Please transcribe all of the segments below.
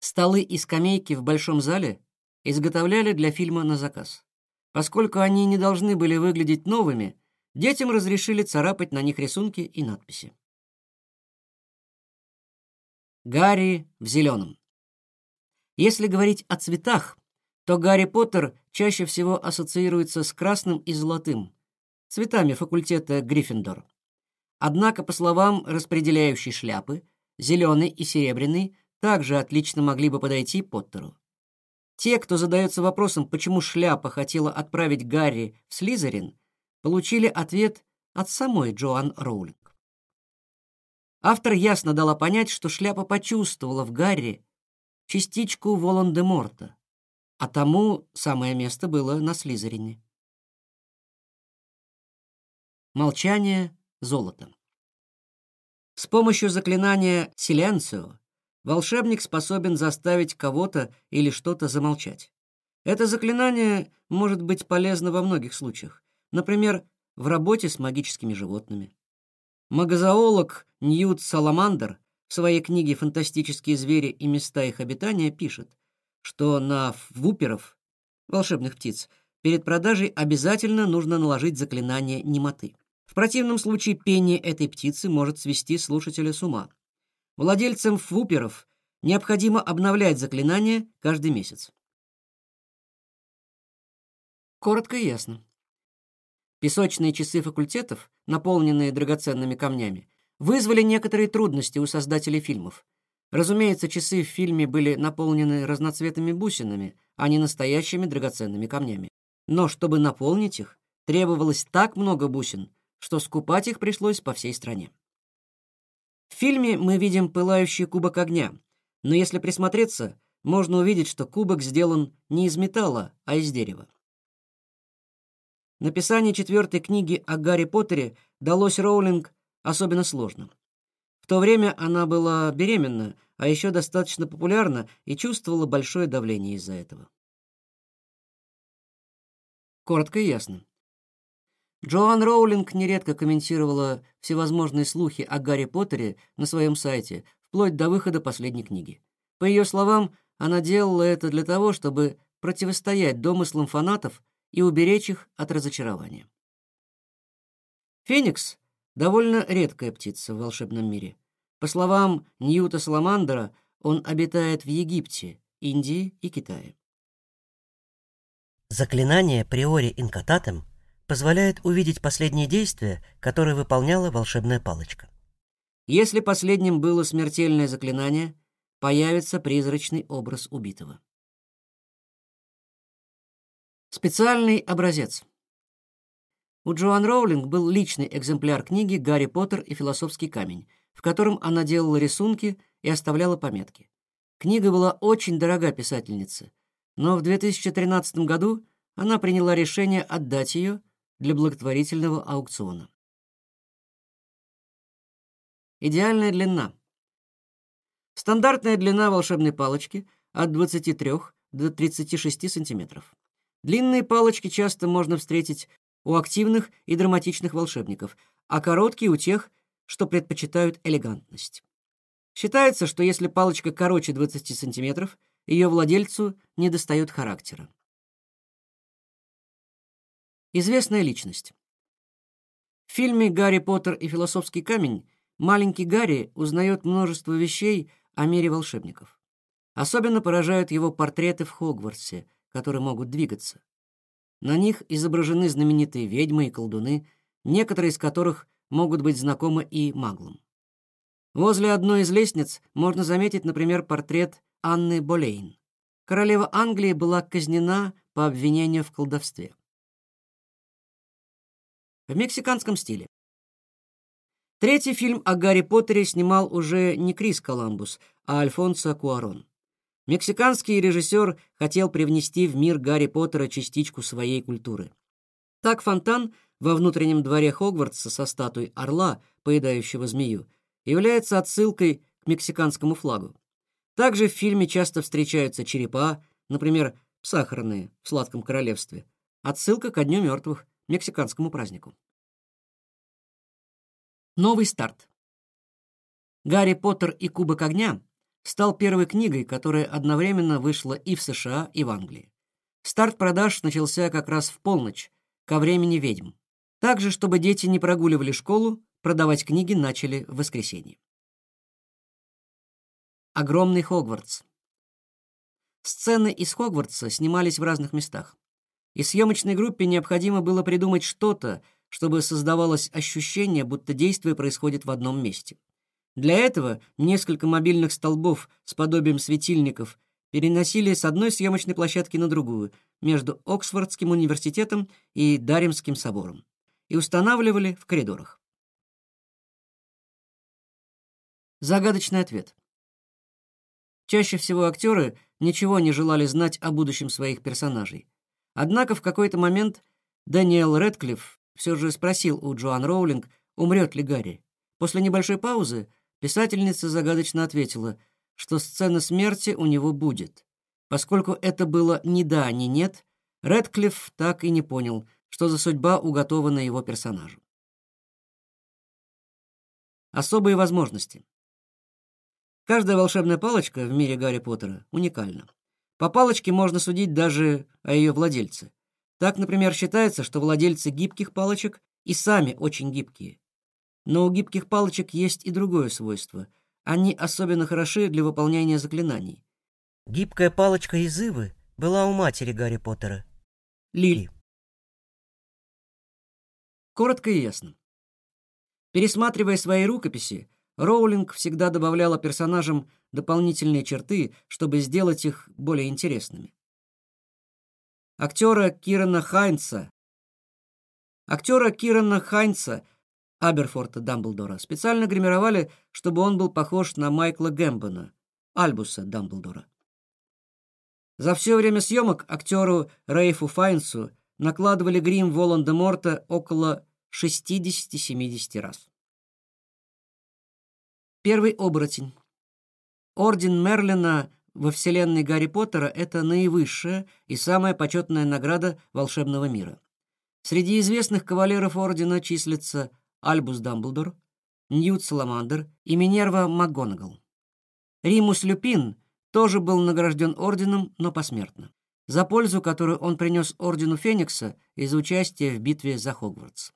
Столы и скамейки в большом зале изготовляли для фильма на заказ. Поскольку они не должны были выглядеть новыми, детям разрешили царапать на них рисунки и надписи. Гарри в зеленом. Если говорить о цветах, то Гарри Поттер чаще всего ассоциируется с красным и золотым, цветами факультета Гриффиндор. Однако, по словам распределяющей шляпы, зеленый и серебряный также отлично могли бы подойти Поттеру. Те, кто задается вопросом, почему шляпа хотела отправить Гарри в Слизерин, получили ответ от самой Джоан Роулинг. Автор ясно дала понять, что шляпа почувствовала в Гарри частичку Волан-де-Морта, а тому самое место было на Слизерине. Молчание золотом. С помощью заклинания «Силенцио» волшебник способен заставить кого-то или что-то замолчать. Это заклинание может быть полезно во многих случаях, например, в работе с магическими животными. Магозоолог Ньют Саламандер в своей книге «Фантастические звери и места их обитания» пишет, что на вуперов, волшебных птиц, перед продажей обязательно нужно наложить заклинание немоты. В противном случае пение этой птицы может свести слушателя с ума. Владельцам фуперов необходимо обновлять заклинание каждый месяц. Коротко и ясно. Песочные часы факультетов, наполненные драгоценными камнями, вызвали некоторые трудности у создателей фильмов. Разумеется, часы в фильме были наполнены разноцветными бусинами, а не настоящими драгоценными камнями. Но чтобы наполнить их, требовалось так много бусин, что скупать их пришлось по всей стране. В фильме мы видим пылающий кубок огня, но если присмотреться, можно увидеть, что кубок сделан не из металла, а из дерева. Написание четвертой книги о Гарри Поттере далось Роулинг особенно сложно. В то время она была беременна, а еще достаточно популярна и чувствовала большое давление из-за этого. Коротко и ясно. Джоан Роулинг нередко комментировала всевозможные слухи о Гарри Поттере на своем сайте, вплоть до выхода последней книги. По ее словам, она делала это для того, чтобы противостоять домыслам фанатов и уберечь их от разочарования. Феникс — довольно редкая птица в волшебном мире. По словам Ньюта Саламандера, он обитает в Египте, Индии и Китае. Заклинание приори инкататем позволяет увидеть последние действия, которые выполняла волшебная палочка. Если последним было смертельное заклинание, появится призрачный образ убитого. Специальный образец. У Джоан Роулинг был личный экземпляр книги «Гарри Поттер и философский камень», в котором она делала рисунки и оставляла пометки. Книга была очень дорога писательнице, но в 2013 году она приняла решение отдать ее для благотворительного аукциона. Идеальная длина. Стандартная длина волшебной палочки от 23 до 36 сантиметров. Длинные палочки часто можно встретить у активных и драматичных волшебников, а короткие у тех, что предпочитают элегантность. Считается, что если палочка короче 20 сантиметров, ее владельцу недостает характера. Известная личность. В фильме «Гарри Поттер и философский камень» маленький Гарри узнает множество вещей о мире волшебников. Особенно поражают его портреты в Хогвартсе, которые могут двигаться. На них изображены знаменитые ведьмы и колдуны, некоторые из которых могут быть знакомы и маглам. Возле одной из лестниц можно заметить, например, портрет Анны Болейн. Королева Англии была казнена по обвинению в колдовстве в мексиканском стиле. Третий фильм о Гарри Поттере снимал уже не Крис Коламбус, а Альфонсо Куарон. Мексиканский режиссер хотел привнести в мир Гарри Поттера частичку своей культуры. Так фонтан во внутреннем дворе Хогвартса со статуей орла, поедающего змею, является отсылкой к мексиканскому флагу. Также в фильме часто встречаются черепа, например, сахарные в Сладком Королевстве. Отсылка ко Дню мертвых мексиканскому празднику. Новый старт. Гарри Поттер и Кубок огня стал первой книгой, которая одновременно вышла и в США, и в Англии. Старт продаж начался как раз в полночь, ко времени ведьм. Также, чтобы дети не прогуливали школу, продавать книги начали в воскресенье. Огромный Хогвартс. Сцены из Хогвартса снимались в разных местах. И съемочной группе необходимо было придумать что-то, чтобы создавалось ощущение, будто действие происходит в одном месте. Для этого несколько мобильных столбов с подобием светильников переносили с одной съемочной площадки на другую, между Оксфордским университетом и Даримским собором, и устанавливали в коридорах. Загадочный ответ. Чаще всего актеры ничего не желали знать о будущем своих персонажей. Однако в какой-то момент Дэниел Рэдклифф все же спросил у Джоан Роулинг, умрет ли Гарри. После небольшой паузы писательница загадочно ответила, что сцена смерти у него будет. Поскольку это было ни да, ни нет, Рэдклифф так и не понял, что за судьба уготована его персонажу. Особые возможности. Каждая волшебная палочка в мире Гарри Поттера уникальна. По палочке можно судить даже о ее владельце. Так, например, считается, что владельцы гибких палочек и сами очень гибкие. Но у гибких палочек есть и другое свойство. Они особенно хороши для выполнения заклинаний. Гибкая палочка из Ивы была у матери Гарри Поттера. Лили. Коротко и ясно. Пересматривая свои рукописи, Роулинг всегда добавляла персонажам дополнительные черты, чтобы сделать их более интересными. Актера Кирана Хайнца Актера Кирана Хайнца Аберфорта Дамблдора специально гримировали, чтобы он был похож на Майкла Гэмбона, Альбуса Дамблдора. За все время съемок актеру Рейфу Файнсу накладывали грим Волан-де-Морта около 60-70 раз. Первый оборотень. Орден Мерлина во вселенной Гарри Поттера — это наивысшая и самая почетная награда волшебного мира. Среди известных кавалеров ордена числятся Альбус Дамблдор, Ньют Саламандр и Минерва МакГонагал. Римус Люпин тоже был награжден орденом, но посмертно, за пользу, которую он принес ордену Феникса из-за участия в битве за Хогвартс.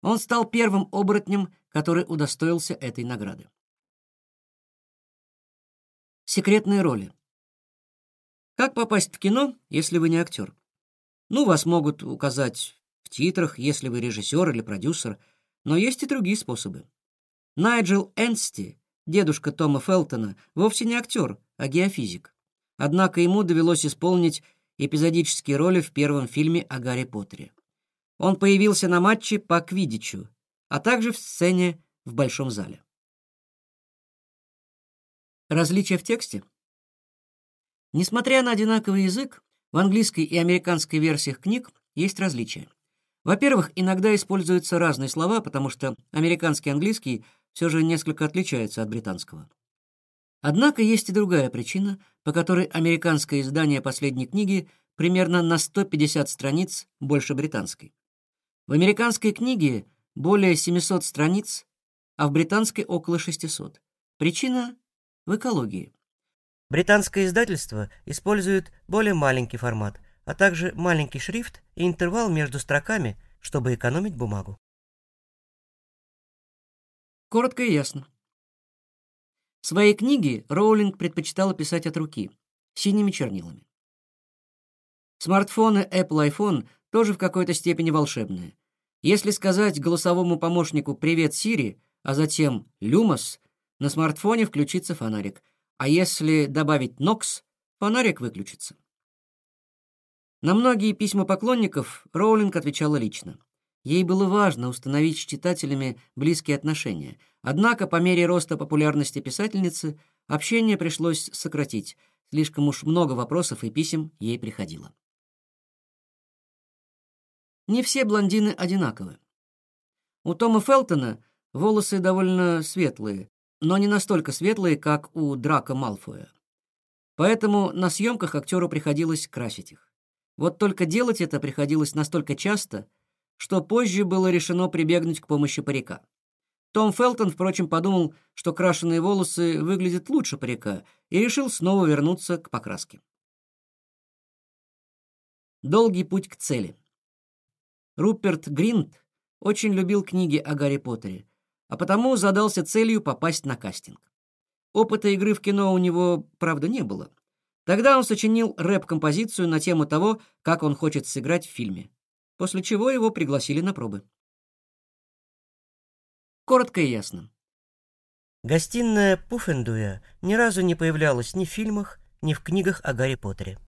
Он стал первым оборотнем, который удостоился этой награды. Секретные роли. Как попасть в кино, если вы не актер? Ну, вас могут указать в титрах, если вы режиссер или продюсер, но есть и другие способы. Найджел Энсти, дедушка Тома Фелтона, вовсе не актер, а геофизик. Однако ему довелось исполнить эпизодические роли в первом фильме о Гарри Поттере. Он появился на матче по квиддичу, а также в сцене в большом зале. Различия в тексте? Несмотря на одинаковый язык, в английской и американской версиях книг есть различия. Во-первых, иногда используются разные слова, потому что американский английский все же несколько отличается от британского. Однако есть и другая причина, по которой американское издание последней книги примерно на 150 страниц больше британской. В американской книге более 700 страниц, а в британской около 600. Причина в экологии. Британское издательство использует более маленький формат, а также маленький шрифт и интервал между строками, чтобы экономить бумагу. Коротко и ясно. Свои книги Роулинг предпочитала писать от руки, синими чернилами. Смартфоны Apple iPhone тоже в какой-то степени волшебные. Если сказать голосовому помощнику «Привет, Сири», а затем «Люмос», на смартфоне включится фонарик, а если добавить Nox, фонарик выключится. На многие письма поклонников Роулинг отвечала лично. Ей было важно установить с читателями близкие отношения, однако по мере роста популярности писательницы общение пришлось сократить, слишком уж много вопросов и писем ей приходило. Не все блондины одинаковы. У Тома Фелтона волосы довольно светлые, но не настолько светлые, как у Драка Малфоя. Поэтому на съемках актеру приходилось красить их. Вот только делать это приходилось настолько часто, что позже было решено прибегнуть к помощи парика. Том Фелтон, впрочем, подумал, что крашеные волосы выглядят лучше парика, и решил снова вернуться к покраске. Долгий путь к цели. Руперт Гринт очень любил книги о Гарри Поттере, а потому задался целью попасть на кастинг. Опыта игры в кино у него, правда, не было. Тогда он сочинил рэп-композицию на тему того, как он хочет сыграть в фильме, после чего его пригласили на пробы. Коротко и ясно. Гостиная Пуффендуя ни разу не появлялась ни в фильмах, ни в книгах о Гарри Поттере.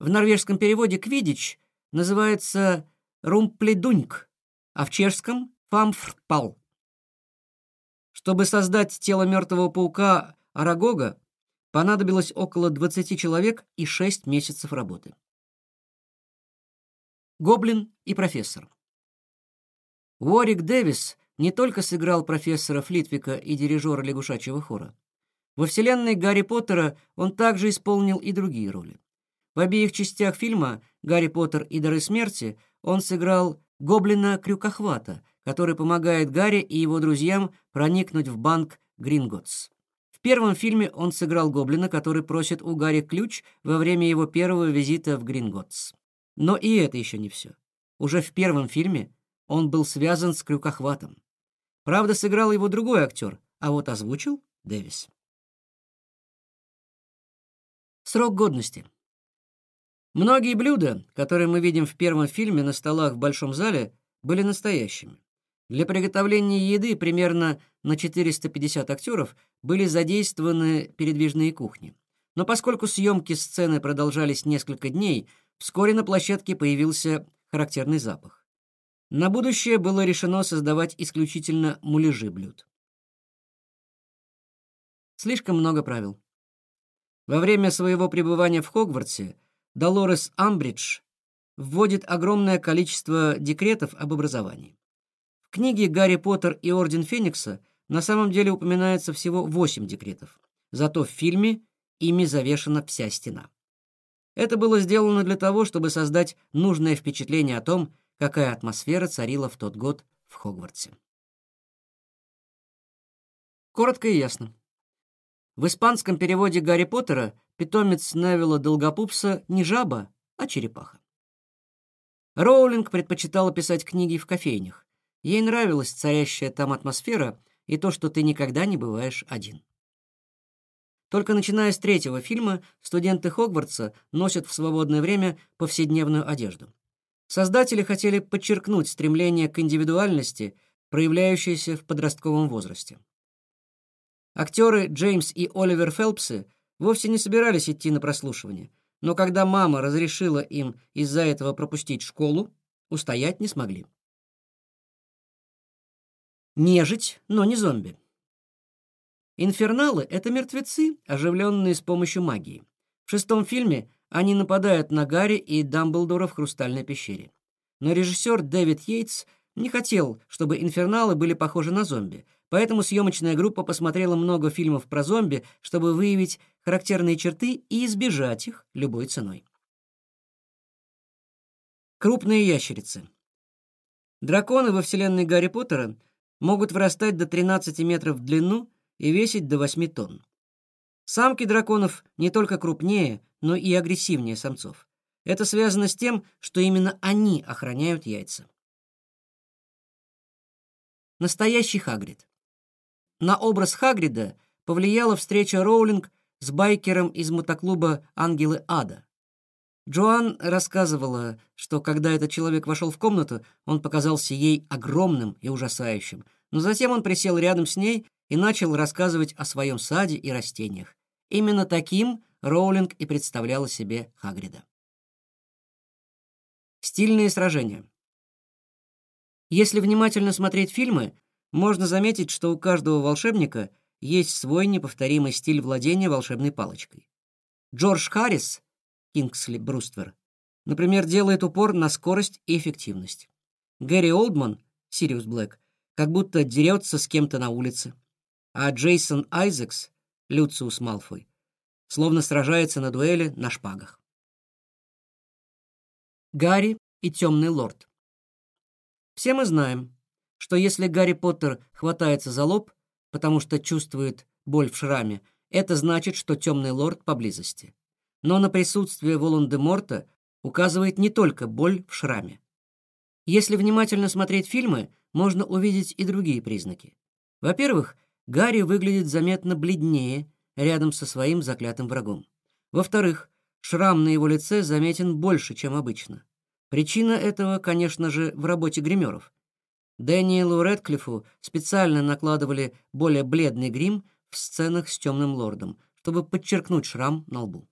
В норвежском переводе «квидич» называется «румпледуньк», а в чешском «фамфрпал». Чтобы создать тело мертвого паука Арагога, понадобилось около 20 человек и 6 месяцев работы. Гоблин и профессор. Уорик Дэвис не только сыграл профессора Флитвика и дирижера лягушачьего хора. Во вселенной Гарри Поттера он также исполнил и другие роли. В обеих частях фильма «Гарри Поттер и дары смерти» он сыграл гоблина-крюкохвата, который помогает Гарри и его друзьям проникнуть в банк Гринготс. В первом фильме он сыграл гоблина, который просит у Гарри ключ во время его первого визита в Гринготс. Но и это еще не все. Уже в первом фильме он был связан с крюкохватом. Правда, сыграл его другой актер, а вот озвучил Дэвис. Срок годности. Многие блюда, которые мы видим в первом фильме на столах в большом зале, были настоящими. Для приготовления еды примерно на 450 актеров были задействованы передвижные кухни. Но поскольку съемки сцены продолжались несколько дней, вскоре на площадке появился характерный запах. На будущее было решено создавать исключительно муляжи блюд. Слишком много правил. Во время своего пребывания в Хогвартсе Долорес Амбридж вводит огромное количество декретов об образовании. В книге «Гарри Поттер и Орден Феникса» на самом деле упоминается всего восемь декретов, зато в фильме ими завешена вся стена. Это было сделано для того, чтобы создать нужное впечатление о том, какая атмосфера царила в тот год в Хогвартсе. Коротко и ясно. В испанском переводе Гарри Поттера питомец Невилла Долгопупса не жаба, а черепаха. Роулинг предпочитала писать книги в кофейнях. Ей нравилась царящая там атмосфера и то, что ты никогда не бываешь один. Только начиная с третьего фильма студенты Хогвартса носят в свободное время повседневную одежду. Создатели хотели подчеркнуть стремление к индивидуальности, проявляющееся в подростковом возрасте. Актеры Джеймс и Оливер Фелпсы вовсе не собирались идти на прослушивание, но когда мама разрешила им из-за этого пропустить школу, устоять не смогли. Нежить, но не зомби. Инферналы — это мертвецы, оживленные с помощью магии. В шестом фильме они нападают на Гарри и Дамблдора в Хрустальной пещере. Но режиссер Дэвид Йейтс не хотел, чтобы инферналы были похожи на зомби — Поэтому съемочная группа посмотрела много фильмов про зомби, чтобы выявить характерные черты и избежать их любой ценой. Крупные ящерицы. Драконы во вселенной Гарри Поттера могут вырастать до 13 метров в длину и весить до 8 тонн. Самки драконов не только крупнее, но и агрессивнее самцов. Это связано с тем, что именно они охраняют яйца. Настоящий Хагрид. На образ Хагрида повлияла встреча Роулинг с байкером из мотоклуба «Ангелы Ада». Джоан рассказывала, что когда этот человек вошел в комнату, он показался ей огромным и ужасающим, но затем он присел рядом с ней и начал рассказывать о своем саде и растениях. Именно таким Роулинг и представляла себе Хагрида. Стильные сражения. Если внимательно смотреть фильмы, можно заметить, что у каждого волшебника есть свой неповторимый стиль владения волшебной палочкой. Джордж Харрис, Кингсли Бруствер, например, делает упор на скорость и эффективность. Гэри Олдман, Сириус Блэк, как будто дерется с кем-то на улице. А Джейсон Айзекс, Люциус Малфой, словно сражается на дуэли на шпагах. Гарри и Темный Лорд. Все мы знаем, что если Гарри Поттер хватается за лоб, потому что чувствует боль в шраме, это значит, что темный лорд поблизости. Но на присутствие Волан-де-Морта указывает не только боль в шраме. Если внимательно смотреть фильмы, можно увидеть и другие признаки. Во-первых, Гарри выглядит заметно бледнее рядом со своим заклятым врагом. Во-вторых, шрам на его лице заметен больше, чем обычно. Причина этого, конечно же, в работе гримеров. Дэниелу Рэдклиффу специально накладывали более бледный грим в сценах с темным лордом, чтобы подчеркнуть шрам на лбу.